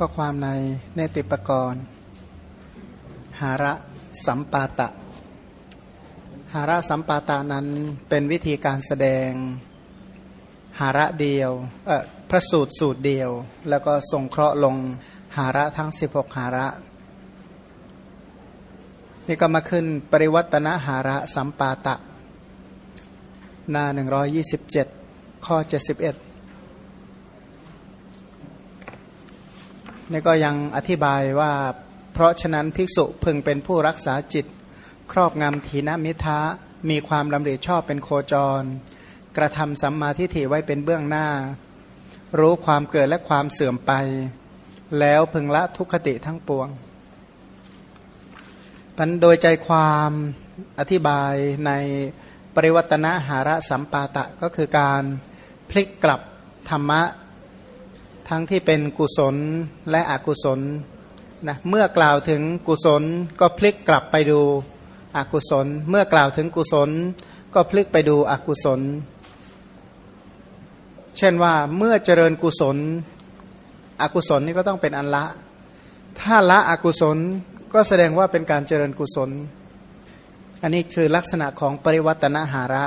ก็ความในเนติปกรณ์หาระสัมปาตะ หาระสัมปาตานั้นเป็นวิธีการแสดงหาระเดียวเออพระสูตรสูตรเดียว แล้วก็ทรงเคราะห์ลงหาระทั้ง 16 หาระ นี่ก็มาขึ้นปริวัตนหาระสัมปาตะ หน้า 127 ข้อ 71 นี่ก็ยังอธิบายว่า เพราะฉะนั้นภิกษุพึงเป็นผู้รักษาจิต ครอบงำถีนมิทะมีความดำริชอบเป็นโคจร กระทำสัมมาทิฏฐิไว้เป็นเบื้องหน้า รู้ความเกิดและความเสื่อมไป แล้วพึงละทุกขติทั้งปวงพันโดยใจความอธิบายในปริวัตนาหาระสัมปาตะก็คือการพลิกกลับธรรมะ ทั้งที่เป็นกุศลและอกุศลนะเมื่อกล่าวถึงกุศลก็พลิกกลับไปดูอกุศล เมื่อกล่าวถึงกุศล ก็พลิกไปดูอกุศล เช่นว่าเมื่อเจริญกุศล อกุศลนี่ก็ต้องเป็นอันละ ถ้าละอกุศลก็แสดงว่าเป็นการเจริญกุศล อันนี้คือลักษณะของปริวัตนหาระ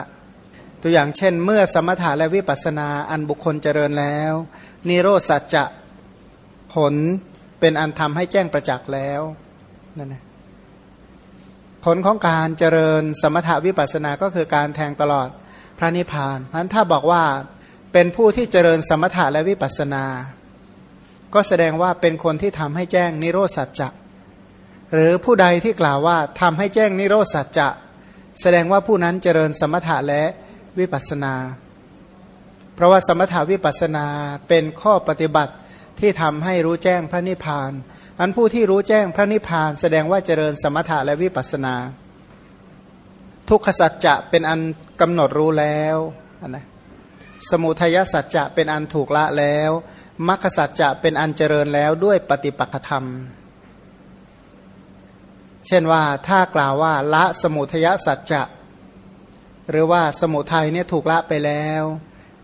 ตัวอย่างเช่น เมื่อสมถะและวิปัสนาอันบุคคลเจริญแล้ว นิโรสัจจะผลเป็นอันทำให้แจ้งประจักษ์แล้วนั่นนะผลของการเจริญสมถาวิปัสสนาก็คือการแทงตลอดพระนิพพานเพราะถ้าบอกว่าเป็นผู้ที่เจริญสมถะและวิปัสสนา ก็แสดงว่าเป็นคนที่ทำให้แจ้งนิโรสัจจะหรือผู้ใดที่กล่าวว่าทำให้แจ้งนิโรสัจจะแสดงว่าผู้นั้นเจริญสมถะและ วิปัสนา เพราะว่าสมถาวิปัสนาเป็นข้อปฏิบัติที่ทำให้รู้แจ้งพระนิพพาน อันผู้ที่รู้แจ้งพระนิพพาน แสดงว่าเจริญสมถะและวิปัสนา ทุกขสัจจะเป็นอันกำหนดรู้แล้วนะสมุทัยสัจจะเป็นอันถูกละแล้วมรรคสัจจะเป็นอันเจริญแล้วด้วยปฏิปักธรรม เช่นว่าถ้ากล่าวว่าละสมุทัยสัจจะ หรือว่าสมุทัยเนี่ยถูกละไปแล้ว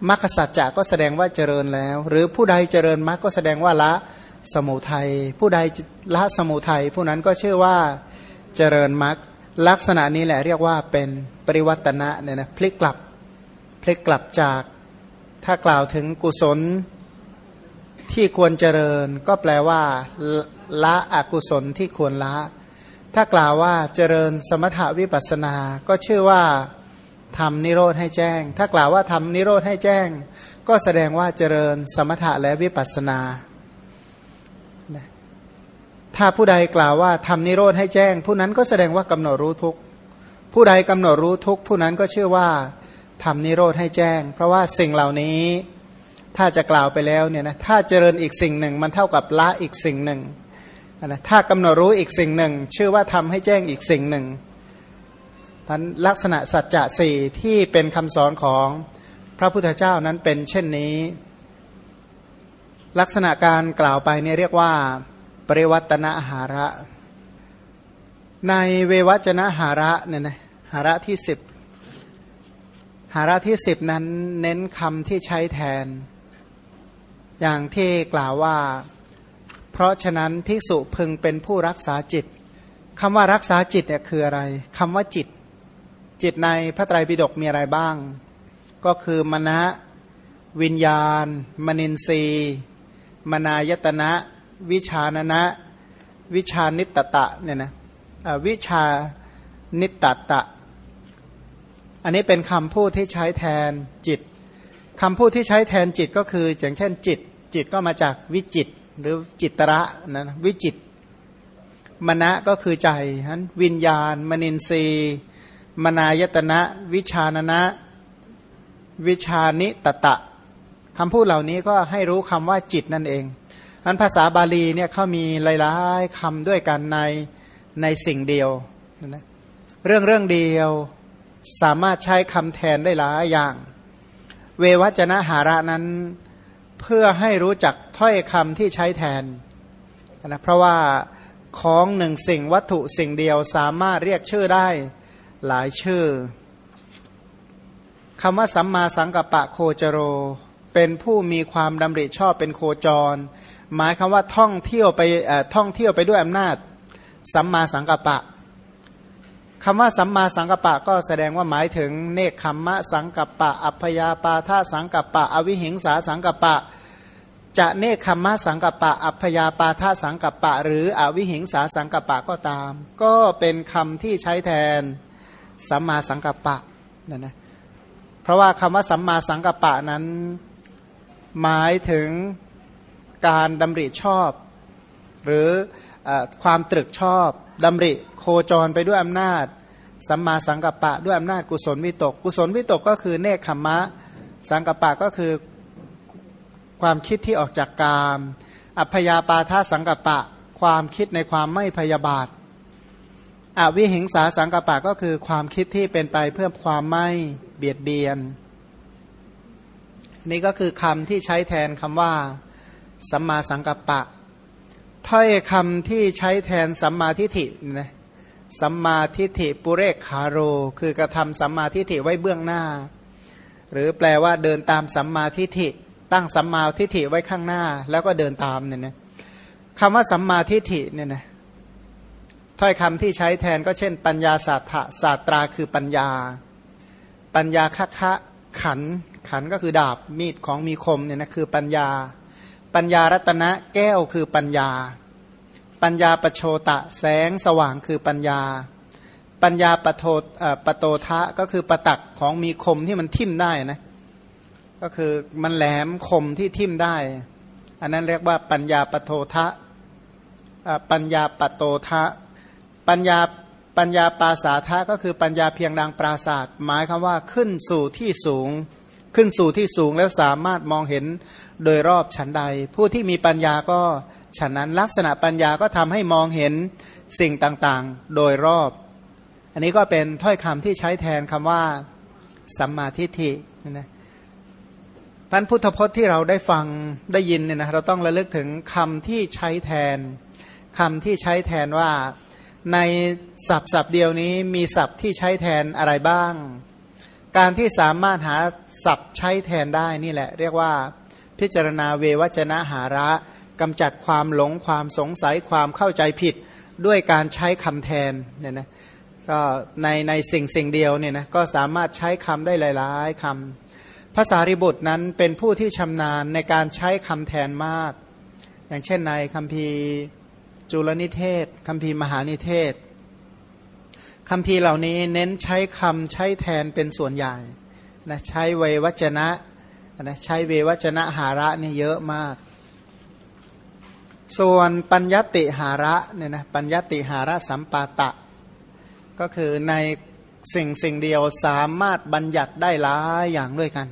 มรรคสัจจะก็แสดงว่าเจริญแล้ว หรือผู้ใดเจริญมรรคก็แสดงว่าละสมุทัยผู้ใดละสมุทัยผู้นั้นก็ชื่อว่าเจริญมรรคลักษณะนี้แหละเรียกว่าเป็นปริวัตนะเนี่ยนะพลิกกลับพลิกกลับจาก ถ้ากล่าวถึงกุศลที่ควรเจริญ ก็แปลว่าละอกุศลที่ควรละ ถ้ากล่าวว่าเจริญสมถาวิปัสนา ก็ชื่อว่า ทำนิโรธให้แจ้ง ถ้ากล่าวว่าทำนิโรธให้แจ้ง ก็แสดงว่าเจริญสมถะและวิปัสสนา ถ้าผู้ใดกล่าวว่าทำนิโรธให้แจ้ง ผู้นั้นก็แสดงว่ากำหนดรู้ทุกผู้ใดกำหนดรู้ทุกผู้นั้นก็ชื่อว่าทำนิโรธให้แจ้ง เพราะว่าสิ่งเหล่านี้ถ้าจะกล่าวไปแล้วเนี่ยนะถ้าเจริญอีกสิ่งหนึ่ง มันเท่ากับละอีกสิ่งหนึ่งนะถ้ากำหนดรู้อีกสิ่งหนึ่ง ชื่อว่าทำให้แจ้งอีกสิ่งหนึ่ง ท่านลักษณะสัจจะสี่ที่เป็นคำสอนของพระพุทธเจ้านั้นเป็นเช่นนี้ ลักษณะการกล่าวไปเนี่ยเรียกว่า ปริวัตนาหาระ ในเววัจนะหาระเนี่ยนะหาระที่สิบหาระที่สิบนั้นเน้นคำที่ใช้แทน อย่างที่กล่าวว่า เพราะฉะนั้นภิกษุพึงเป็นผู้รักษาจิตคำว่ารักษาจิตเนี่ยคืออะไรคำว่าจิต จิตในพระไตรปิฎกมีอะไรบ้าง ก็คือมณะวิญญาณ มนินทรีมนายตนะ วิชานนะ วิชานิตตะเนี่ยนะวิชานิตตะ อันนี้เป็นคำพูดที่ใช้แทนจิตคำพูดที่ใช้แทนจิตก็คือ อย่างเช่นจิต จิตก็มาจากวิจิต หรือจิตระนะวิจิตมณะก็คือใจนั้นวิญญาณ มนินทรี มนายตนะ วิชานนะ วิชานิตตะคำพูดเหล่านี้ก็ให้รู้คำว่าจิตนั่นเองอันภาษาบาลีเนี่ยเขามีหลายๆคำด้วยกันในในสิ่งเดียวนะเรื่องเรื่องเดียวสามารถใช้คำแทนได้หลายอย่าง เววัจนะหาระนั้นเพื่อให้รู้จักถ้อยคำที่ใช้แทนนะเพราะว่าของหนึ่งสิ่งวัตถุสิ่งเดียวสามารถเรียกชื่อได้ หลายชื่อคำว่าสัมมาสังกัปปะโคจโร เป็นผู้มีความดำริชอบเป็นโคจร หมายคำว่าท่องเที่ยวไปท่องเที่ยวไปด้วยอำนาจ สัมมาสังกัปปะคำว่าสัมมาสังกัปปะก็แสดงว่าหมายถึงเนคขมมะสังกัปปะ อัพยาปาทาสังกัปปะ อวิหิงสาสังกัปปะ จะเนคขมมะสังกัปปะ อัพยาปาทาสังกัปปะ หรืออวิหิงสาสังกัปปะก็ตาม ก็เป็นคำที่ใช้แทน สัมมาสังกัปปะนั่นนะเพราะว่าคำว่าสัมมาสังกัปปะนั้นหมายถึงการดำริชอบ หรืออความตรึกชอบดำริโคจรไปด้วยอำนาจ สัมมาสังกัปปะ ด้วยอำนาจกุศลวิตก กุศลวิตกก็คือเนคขมมะสังกัปปะก็คือความคิดที่ออกจากกาม อัพยาปาทาสังกัปปะ ความคิดในความไม่พยาบาท อวิหิงสาสังกปะก็คือความคิดที่เป็นไปเพื่อความไม่เบียดเบียน นี่ก็คือคำที่ใช้แทนคำว่า สัมมาสังกปปะถ้อยคำที่ใช้แทนสัมมาทิฏฐินะสัมมาทิฏฐิปุเรกคาโร คือกระทำสัมมาทิฏฐิไว้เบื้องหน้า หรือแปลว่าเดินตามสัมมาทิฏฐิ ตั้งสัมมาทิฏฐิไว้ข้างหน้า แล้วก็เดินตามเนี่ยนะคำว่าสัมมาทิฏฐิเนี่ยนะ ถ้อยคำที่ใช้แทนก็เช่น ปัญญาศาสตร์ศาสตราคือปัญญา ปัญญาคะคะขันขันก็คือดาบมีดของมีคมเนี่ยนะคือปัญญา ปัญญารัตนะแก้วคือปัญญา ปัญญาปโชตะแสงสว่างคือปัญญา ปัญญาปโทปโตทะก็คือประตักของมีคมที่มันทิ่มได้นะก็คือมันแหลมคมที่ทิ่มได้ อันนั้นเรียกว่าปัญญาปโททะปัญญาปโตทะ ปัญญาปัญญาปาสาทะก็คือปัญญาเพียงดังปราศาสตร์หมายคำว่าขึ้นสู่ที่สูง ขึ้นสู่ที่สูงแล้วสามารถมองเห็นโดยรอบฉันใด ผู้ที่มีปัญญาก็ฉันนั้นลักษณะปัญญาก็ทำให้มองเห็นสิ่งต่างๆ โดยรอบ อันนี้ก็เป็นถ้อยคำที่ใช้แทนคำว่าสัมมาทิฏฐินะท่านพุทธพจน์ที่เราได้ฟังได้ยินเนี่ยนะเราต้องระลึกถึงคำที่ใช้แทนคำที่ใช้แทนว่า ในศัพท์ศัพท์เดียวนี้มีศัพท์ที่ใช้แทนอะไรบ้าง การที่สามารถหาศัพท์ใช้แทนได้นี่แหละ เรียกว่า พิจารณาเววจนะหาระกำจัดความหลงความสงสัยความเข้าใจผิดด้วยการใช้คำแทนเนี่ยนะก็ในในสิ่งสิ่งเดียวเนี่ยนะก็สามารถใช้คำได้หลาย ๆคำภาษาริบุตรนั้นเป็นผู้ที่ชำนาญในการใช้คำแทนมาก อย่างเช่นในคำพี จุลนิเทศคำพีมหานิเทศคำพีเหล่านี้เน้นใช้คำใช้แทนเป็นส่วนใหญ่นะใช้เววจนะนะใช้เววจนะหาระนี่เยอะมาก ส่วนปัญญติหาระเนี่ยนะปัญญติหาระสัมปาตะ ก็คือในสิ่งสิ่งเดียวสามารถบัญญัติได้หลายอย่างด้วยกัน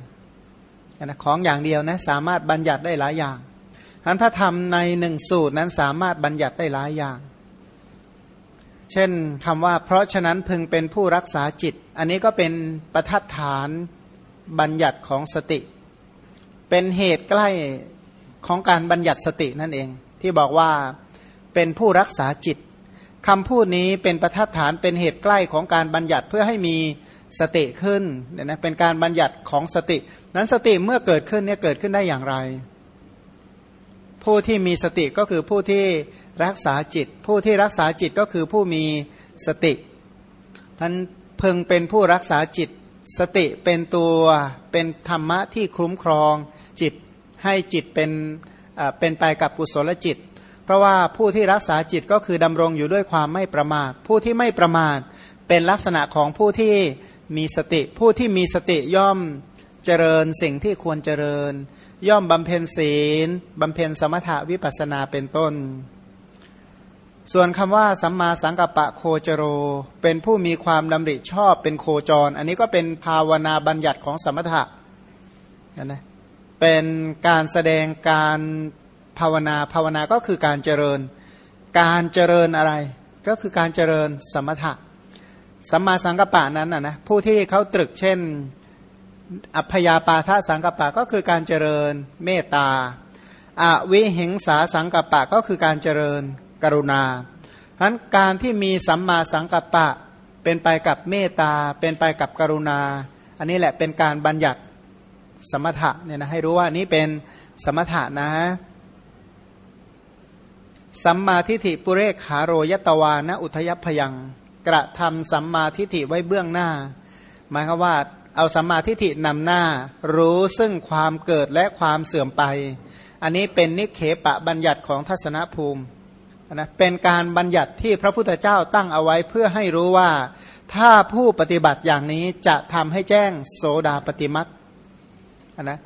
นะของอย่างเดียวนะสามารถบัญญัติได้หลายอย่าง อันพระธรรมในหนึ่งสูตรนั้นสามารถบัญญัติได้หลายอย่าง เช่นคำว่า เพราะฉะนั้นพึงเป็นผู้รักษาจิต อันนี้ก็เป็นประทัดฐานบัญญัติของสติ เป็นเหตุใกล้ของการบัญญัติสตินั่นเอง ที่บอกว่าเป็นผู้รักษาจิตคำพูดนี้เป็นประทัดฐานเป็นเหตุใกล้ของการบัญญัติเพื่อให้มีสติขึ้นเนี่ยนะเป็นการบัญญัติของสติ นั้นสติเมื่อเกิดขึ้นเนี่ยเกิดขึ้นได้อย่างไร ผู้ที่มีสติก็คือผู้ที่รักษาจิต ผู้ที่รักษาจิตก็คือผู้มีสติท่านเพึงเป็นผู้รักษาจิต สติเป็นตัวเป็นธรรมะที่คุ้มครองจิตให้จิตเป็นเป็นไปกับกุศลจิต เพราะว่าผู้ที่รักษาจิตก็คือดำรงอยู่ด้วยความไม่ประมาท ผู้ที่ไม่ประมาทเป็นลักษณะของผู้ที่มีสติ ผู้ที่มีสติย่อมเจริญสิ่งที่ควรเจริญ ย่อมบำเพ็ญศีลบำเพ็ญสมถะวิปัสนาเป็นต้น ส่วนคำว่าสัมมาสังกัปปะโคจโร เป็นผู้มีความดำริชอบเป็นโคจร อันนี้ก็เป็นภาวนาบัญญัติของสมถะนะเป็นการแสดงการภาวนาภาวนาก็คือการเจริญ การเจริญอะไรก็คือการเจริญสมถะสัมมาสังกัปปะนั้นนะนะผู้ที่เขาตรึกเช่น อัพยาปาทะสังกปะก็คือการเจริญเมตตาอวิหิงสาสังกปะก็คือการเจริญกรุณาฉะนั้นการที่มีสัมมาสังกปปะเป็นไปกับเมตตา เป็นไปกับกรุณา อันนี้แหละเป็นการบัญญัติสมถะเนี่ยนะให้รู้ว่านี้เป็นสมถะนะ สัมมาทิฏฐิปุเรกขาโรยตวานะอุทยพยัง กระทำสัมมาทิฏฐิไว้เบื้องหน้า หมายความว่า เอาสัมมาทิฏฐินำหน้า รู้ซึ่งความเกิดและความเสื่อมไป อันนี้เป็นนิเคปะบัญญัติของทัศนภูมินะเป็นการบัญญัติที่พระพุทธเจ้าตั้งเอาไว้เพื่อให้รู้ว่า ถ้าผู้ปฏิบัติอย่างนี้จะทำให้แจ้งโสดาปฏิมัตินะ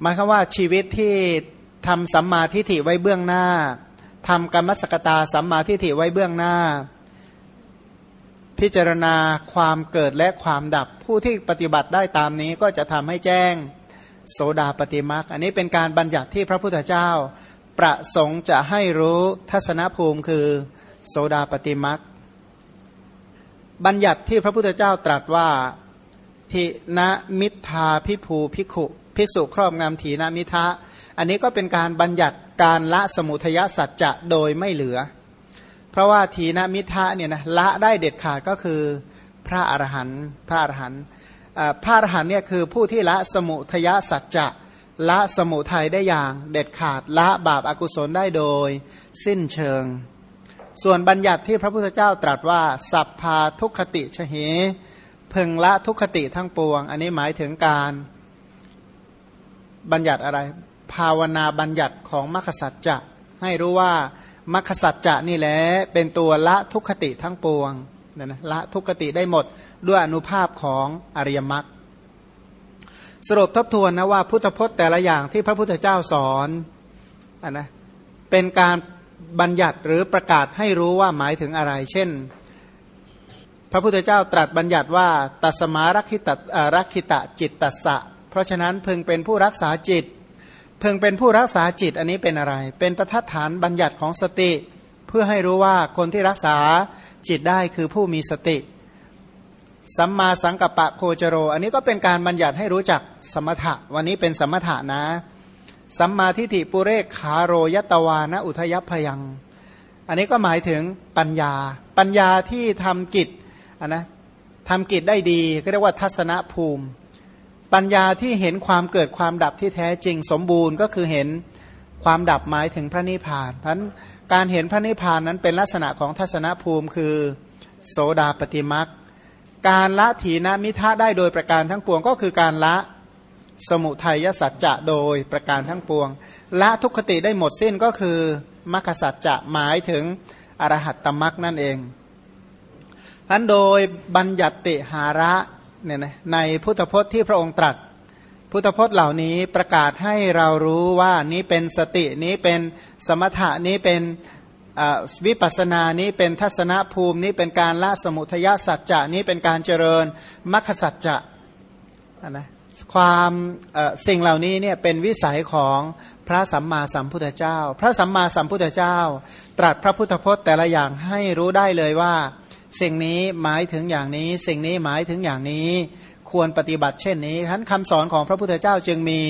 หมายความว่าชีวิตที่ทำสัมมาทิฏฐิไว้เบื้องหน้าทำกรรมสกตาสัมมาทิฏฐิไว้เบื้องหน้า พิจารณาความเกิดและความดับ ผู้ที่ปฏิบัติได้ตามนี้ก็จะทำให้แจ้งโสดาปฏิมักอันนี้เป็นการบัญญัติที่พระพุทธเจ้า ประสงค์จะให้รู้ทัศนภูมิคือโสดาปฏิมักบัญญัติที่พระพุทธเจ้าตรัสว่าทินมิทาพิภูพิขุภิกษุครอบงำถีนมิทะ อันนี้ก็เป็นการบัญญัติการละสมุทยสัจจะโดยไม่เหลือ เพราะว่าทีนมิทะเนี่ยนะละได้เด็ดขาดก็คือพระอรหันต์พระอรหันต์พระอรหันต์เนี่ยคือผู้ที่ละสมุทยสัจจะละสมุทัยได้อย่างเด็ดขาดละบาปอากุศลได้โดยสิ้นเชิง ส่วนบัญญัติที่พระพุทธเจ้าตรัสว่า สัพพาทุกขติชเหพึงละทุกขติทั้งปวง อันนี้หมายถึงการบัญญัติอะไร ภาวนาบัญญัติของมรรคสัจจะให้รู้ว่า มรรคสัจจะนี่แหละเป็นตัวละทุกขติทั้งปวงนะนะละทุกขติได้หมดด้วยอนุภาพของอริยมรรคสรุปทบทวนนะว่าพุทธพจน์แต่ละอย่างที่พระพุทธเจ้าสอนอนะเป็นการบัญญัติหรือประกาศให้รู้ว่าหมายถึงอะไร เช่น พระพุทธเจ้าตรัสบัญญัติว่าตัสมารักขิตรักขิตะจิตตัสสะ เพราะฉะนั้นพึงเป็นผู้รักษาจิต เพ่งเป็นผู้รักษาจิตอันนี้เป็นอะไร เป็นประทัดฐานบัญญัติของสติ เพื่อให้รู้ว่าคนที่รักษาจิตได้คือผู้มีสติ สัมมาสังกัปปะโคจโร อันนี้ก็เป็นการบัญญัติให้รู้จักสมถะ วันนี้เป็นสมถะนะ สัมมาทิฏฐิปุเรกขาโรยตวานะอุทยพยัง อันนี้ก็หมายถึงปัญญา ปัญญาที่ทำกิจนนะทำกิจได้ดีก็เรียกว่าทัศนภูมิ ปัญญาที่เห็นความเกิดความดับที่แท้จริงสมบูรณ์ก็คือเห็นความดับหมายถึงพระนิพพานเพราะการเห็นพระนิพพานนั้นเป็นลักษณะของทัศนภูมิคือโสดาปฏิมักการละถีนมิทะได้โดยประการทั้งปวงก็คือการละสมุทัยสัจจะโดยประการทั้งปวง ละทุกขติได้หมดสิ้นก็คือมรรคสัจจะหมายถึงอรหัตตมักนั่นเองทันโดยบัญญัติหาระ เนี่ยนะในพุทธพจน์ที่พระองค์ตรัส พุทธพจน์เหล่านี้ประกาศให้เรารู้ว่านี้เป็นสตินี้เป็นสมถะนี้เป็นวิปัสนานี้เป็นทัศนภูมินี้เป็นการละสมุทยสัจจะนี้เป็นการเจริญมรรคสัจจะนะความสิ่งเหล่านี้เนี่ยเป็นวิสัยของพระสัมมาสัมพุทธเจ้า พระสัมมาสัมพุทธเจ้า ตรัสพระพุทธพจน์แต่ละอย่างให้รู้ได้เลยว่า สิ่งนี้หมายถึงอย่างนี้ สิ่งนี้หมายถึงอย่างนี้ ควรปฏิบัติเช่นนี้ทั้นคำสอนของพระพุทธเจ้าจึงมี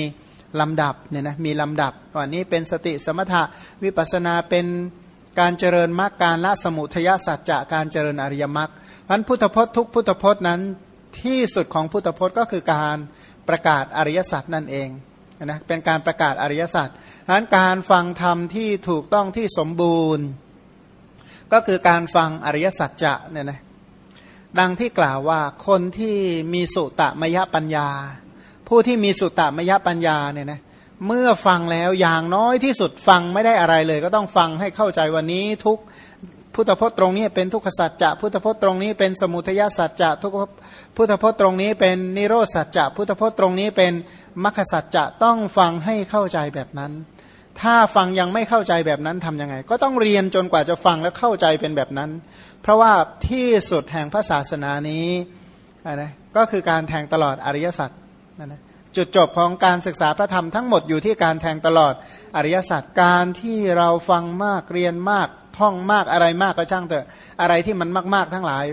ลำดับเนี่ยนะมีลำดับว่านี้เป็นสติสมถะวิปัสนาเป็นการเจริญมรรคการละสมุทยสัจจะการเจริญอริยมรรคพันพุทธพจน์ทุกพุทธพจน์นั้นที่สุดของพุทธพจน์ก็คือการประกาศอริยสัจนั่นเองนะเป็นการประกาศอริยสัจดังนั้นการฟังธรรมที่ถูกต้องที่สมบูรณ์ ก็คือการฟังอริยสัจจะเนี่ยนะดังที่กล่าวว่าคนที่มีสุตมยปัญญา ผู้ที่มีสุตมยปัญญาเนี่ยนะเมื่อฟังแล้วอย่างน้อยที่สุดฟังไม่ได้อะไรเลย ก็ต้องฟังให้เข้าใจวันนี้ทุกพุทธพจน์ตรงนี้เป็นทุกขสัจจะพุทธพจน์ตรงนี้เป็นสมุทยสัจจะทุกพุทธพจน์ตรงนี้เป็นนิโรธสัจจะพุทธพจน์ตรงนี้เป็นมรรคสัจจะต้องฟังให้เข้าใจแบบนั้น ถ้าฟังยังไม่เข้าใจแบบนั้นทํำยังไง ก็ต้องเรียนจนกว่าจะฟังแล้วเข้าใจเป็นแบบนั้น เพราะว่าที่สุดแห่งพระศาสนานี้นะก็คือการแทงตลอดอริยสัจนะจุดจบของการศึกษาพระธรรมทั้งหมดอยู่ที่การแทงตลอดอริยสัจการที่เราฟังมากเรียนมากท่องมากอะไรมากก็ช่างเถอะอะไรที่มันมาก ๆ ทั้งหลาย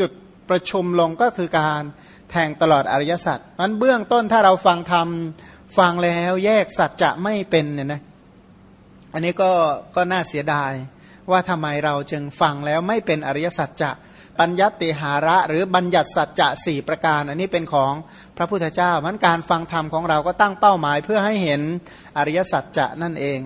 จุดประชุมลงก็คือการแทงตลอดอริยสัจมันเบื้องต้นถ้าเราฟังธรรมฟังแล้วแยกสัจจะไม่เป็นเนี่ยนะ อันนี้ก็ก็น่าเสียดาย ว่าทำไมเราจึงฟังแล้วไม่เป็นอริยสัจจะปัญญติหาระหรือบัญญัติสัจจะสี่ประการ อันนี้เป็นของพระพุทธเจ้ามันการฟังธรรมของเราก็ตั้งเป้าหมายเพื่อให้เห็นอริยสัจจะนั่นเอง